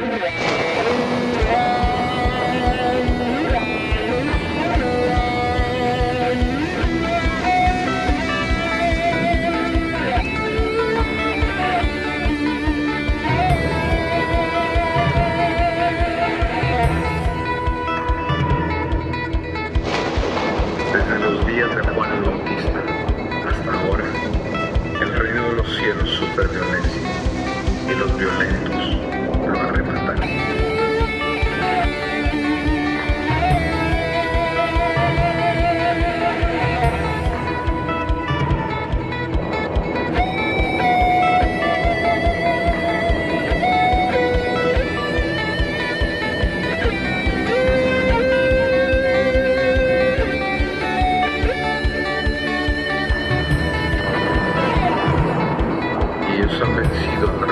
Desde los días de Juan el Bautista, hasta ahora, el reino de los cielos superviolentes y los violentos. ofensido